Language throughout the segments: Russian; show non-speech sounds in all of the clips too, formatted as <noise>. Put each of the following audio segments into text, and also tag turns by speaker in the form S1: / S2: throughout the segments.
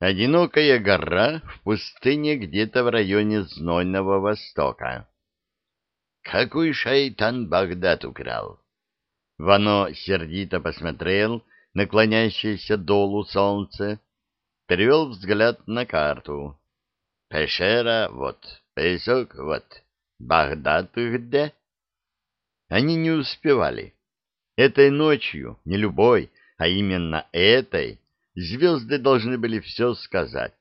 S1: Одинокая гора в пустыне где-то в районе Знойного Востока. Какой шайтан Багдад украл? Вано сердито посмотрел на клонящееся долу солнце, перевел взгляд на карту. Пещера вот, песок вот, Багдад где? Они не успевали. Этой ночью, не любой, а именно этой, звезды должны были все сказать.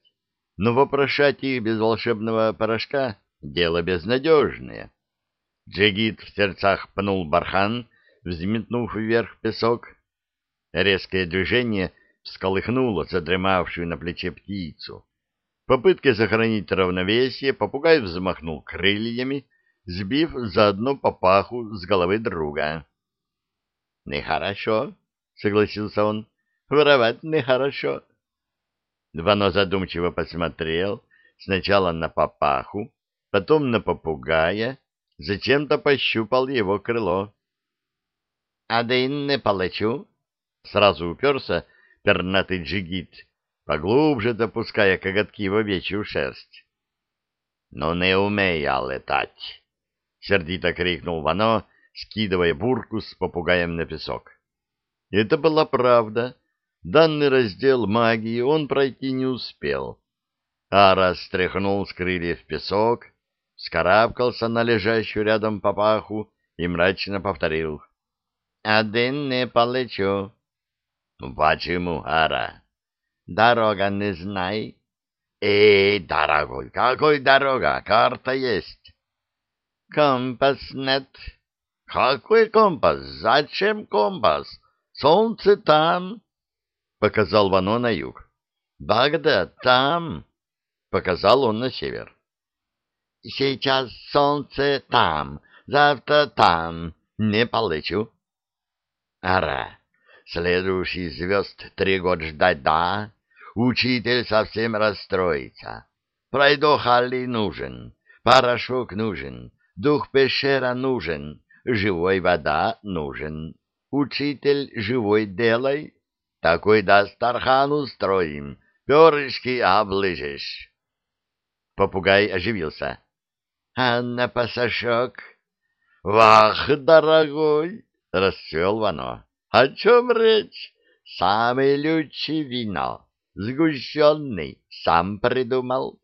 S1: Но вопрошать их без волшебного порошка — дело безнадежное. Джигит в сердцах пнул бархан, взметнув вверх песок. Резкое движение всколыхнуло задремавшую на плече птицу. В сохранить равновесие попугай взмахнул крыльями, сбив заодно папаху с головы друга. — Нехорошо, — согласился он, — воровать нехорошо. Вано задумчиво посмотрел сначала на папаху, потом на попугая, зачем-то пощупал его крыло. — Один не полечу, — сразу уперся пернатый джигит, поглубже запуская коготки в овечью шерсть. — Ну не умея летать! — сердито крикнул Вано, скидывая бурку с попугаем на песок. Это была правда. Данный раздел магии он пройти не успел. А раз стряхнул с крыльев песок, скарабкался на лежащую рядом папаху и мрачно повторил. — Один не полечу. — Почему, Ара? — Дорога не знай. — Эй, дорогой, какой дорога? Карта есть. — Компас нет. — Какой компас? Зачем компас? Солнце там. — показал Вано на юг. — Багдад там. — показал он на север. Сейчас солнце там, завтра там, не полечу. Ара, следующий звезд три года ждать, да? Учитель совсем расстроится. Пройдохали нужен, порошок нужен, дух пещера нужен, живой вода нужен. Учитель живой делай, такой даст тархан устроим, перышки облыжешь. Попугай оживился. А на пасашок? Вах, дорогой, расцвел Вано. О чем речь? Самый лучший вино, сгущенный, сам придумал.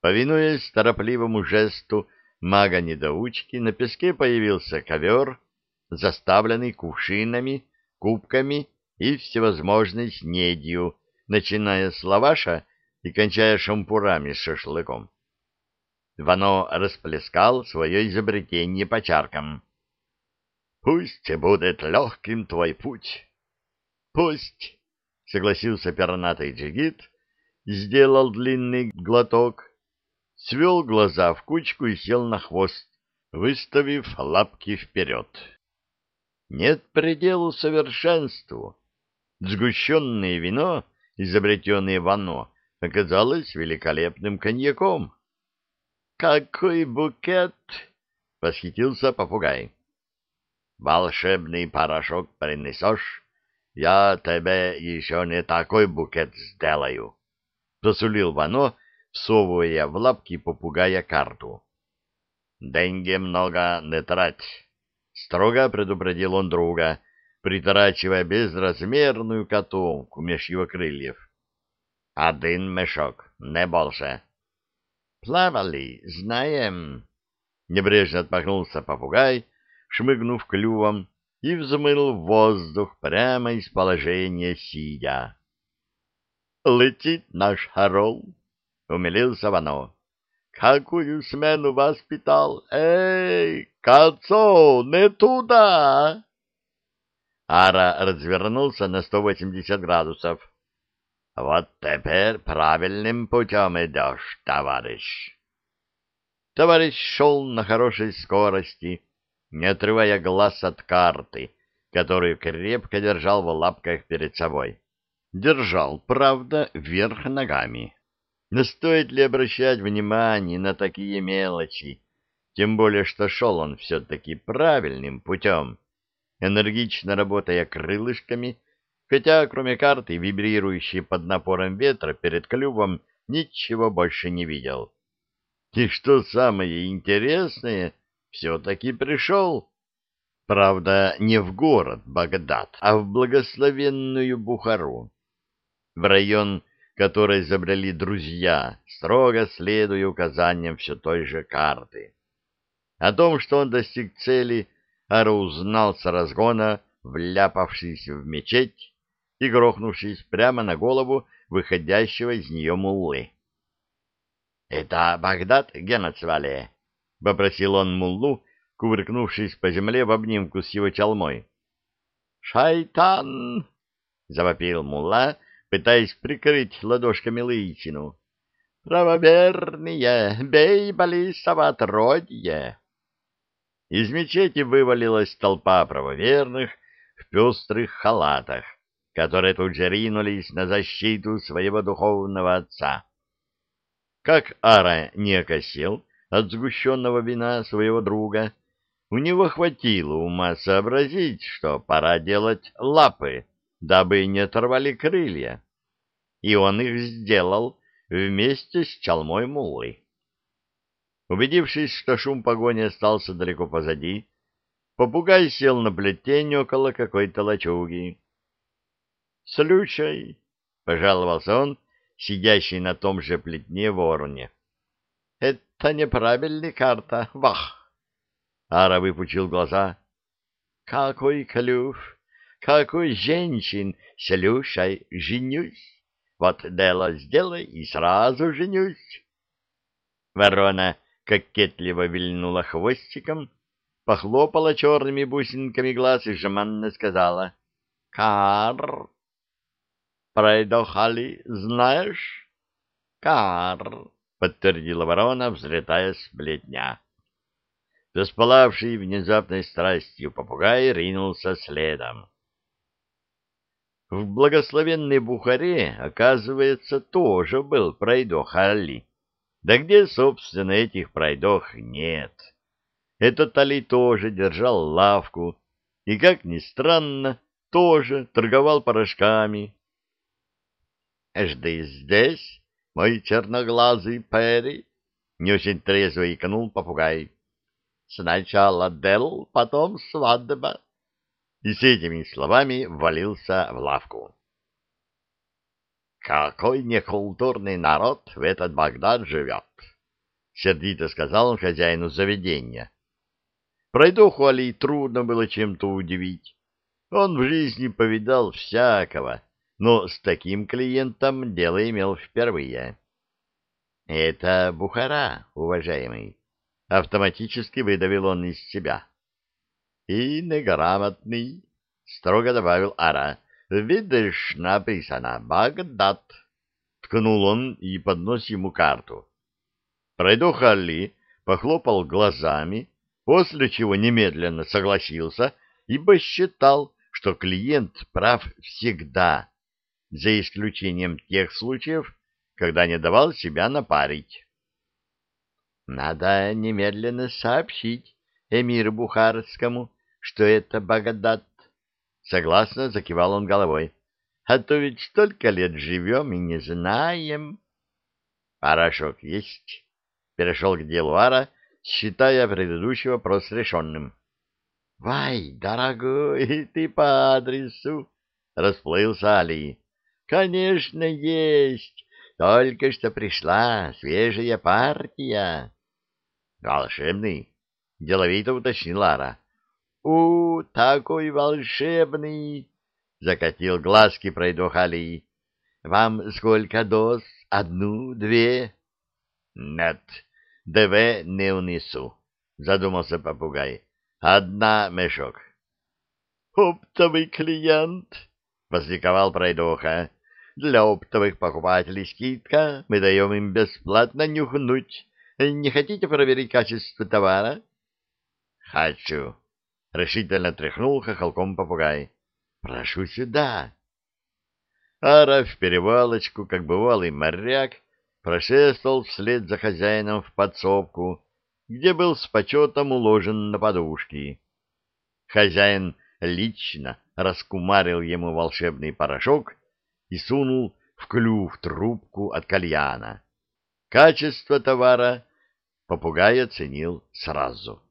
S1: Повинуясь торопливому жесту мага-недоучки, на песке появился ковер, заставленный кувшинами, кубками и всевозможной снедью, начиная с лаваша и кончая шампурами с шашлыком. Вано расплескал свое изобретение по чаркам. — Пусть будет легким твой путь. — Пусть, — согласился пернатый джигит, сделал длинный глоток, свел глаза в кучку и сел на хвост, выставив лапки вперед. Нет пределу совершенству. Сгущенное вино, изобретенное Вано, оказалось великолепным коньяком. «Какой букет!» — восхитился попугай. «Волшебный порошок принесешь, я тебе еще не такой букет сделаю», — посулил Вано, всовывая в лапки попугая карту. «Деньги много не трать», — строго предупредил он друга, приторачивая безразмерную котомку меж его крыльев. «Один мешок, не больше». Плавали, знаем. Небрежно отмахнулся попугай, шмыгнув клювом, и взмыл в воздух прямо из положения сидя. «Летит наш орел!» — умилился Вано. «Какую смену воспитал! Эй, кольцо, не туда!» Ара развернулся на сто восемьдесят градусов. Вот теперь правильным путем идешь, товарищ. Товарищ шел на хорошей скорости, не отрывая глаз от карты, которую крепко держал в лапках перед собой. Держал, правда, вверх ногами. Но стоит ли обращать внимание на такие мелочи, тем более что шел он все-таки правильным путем, энергично работая крылышками, хотя кроме карты, вибрирующей под напором ветра перед клювом, ничего больше не видел. И что самое интересное, все-таки пришел. Правда, не в город Багдад, а в благословенную Бухару, в район, который забрали друзья, строго следуя указаниям все той же карты. О том, что он достиг цели, Ара узнал с разгона, вляпавшись в мечеть и грохнувшись прямо на голову выходящего из нее муллы. — Это Багдад, Геноцвале? — попросил он муллу, кувыркнувшись по земле в обнимку с его чалмой. «Шайтан!» — завопил мулла, пытаясь прикрыть ладошками лычину. «Правоверные! Бей Балисова отродье!» Из мечети вывалилась толпа правоверных в пестрых халатах, которые тут же ринулись на защиту своего духовного отца. Как Ара не окосил от сгущенного вина своего друга, у него хватило ума сообразить, что пора делать лапы, дабы не оторвали крылья. И он их сделал вместе с чалмой муллы. Убедившись, что шум погони остался далеко позади, попугай сел на плетень около какой-то лачуги. — Слушай, — пожаловался он, сидящий на том же плетне вороне. — Это неправильная карта, вах! Ара выпучил глаза. — Какой клюв! Какой женщин! Слушай, женюсь! Вот дело сделай и сразу женюсь! Ворона кокетливо вильнула хвостиком, похлопала черными бусинками глаз и жеманно сказала «Кар». «Пройдохали, знаешь?» «Кар», — подтвердила ворона, взлетая с бледня. Заспалавший внезапной страстью попугай ринулся следом. В благословенной Бухаре, оказывается, тоже был пройдох Али. Да где, собственно, этих пройдох нет? Этот Али тоже держал лавку и, как ни странно, тоже торговал порошками. — Жди здесь, мой черноглазый Перри, — не очень трезво икнул попугай. — Сначала дел, потом свадьба. И с этими словами ввалился в лавку. Какой некультурный народ в этот Багдад живет, — сердито сказал он хозяину заведения. Пройдоху Али трудно было чем-то удивить. Он в жизни повидал всякого, но с таким клиентом дело имел впервые. — Это Бухара, уважаемый, — автоматически выдавил он из себя. — И неграмотный, — строго добавил Ара, — Видишь, написано «Багдад». Ткнул он и поднос ему карту. Пройдох Али похлопал глазами, после чего немедленно согласился, ибо считал, что клиент прав всегда, за исключением тех случаев, когда не давал себя напарить. Надо немедленно сообщить эмиру Бухарскому, что это Багдад, Согласно закивал он головой. А то ведь столько лет живем и не знаем. Порошок есть. Перешел к делу Ара, считая предыдущий вопрос решенным. — Вай, дорогой, <laughs> ты по адресу, — расплылся Али. — Конечно, есть. Только что пришла свежая партия. — Волшебный, — деловито уточнил Ара. У, такой волшебный! Закатил глазки пройдох Али. Вам сколько доз? Одну, две? Нет, две не унесу, задумался попугай. Одна мешок. Оптовый клиент, возликовал пройдоха. Для оптовых покупателей скидка, мы даем им бесплатно нюхнуть. Не хотите проверить качество товара? Хочу, — решительно тряхнул хохолком попугай. — Прошу сюда. Ара в перевалочку, как бывалый моряк, прошествовал вслед за хозяином в подсобку, где был с почетом уложен на подушки. Хозяин лично раскумарил ему волшебный порошок и сунул в клюв трубку от кальяна. Качество товара попугай оценил сразу.